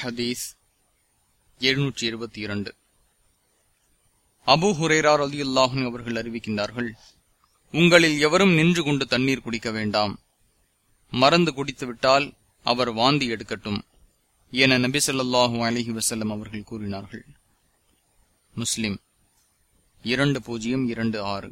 ஹதீஸ் எழுநூற்றி இருபத்தி இரண்டு அபு ஹுரேரார் அலி அல்லாஹன் அவர்கள் அறிவிக்கின்றார்கள் உங்களில் எவரும் நின்று கொண்டு தண்ணீர் குடிக்க வேண்டாம். மறந்து குடித்துவிட்டால் அவர் வாந்தி எடுக்கட்டும் என நபி சொல்லாஹு அலஹி வசல்லம் அவர்கள் கூறினார்கள். முஸ்லிம் இரண்டு பூஜ்ஜியம் இரண்டு ஆறு.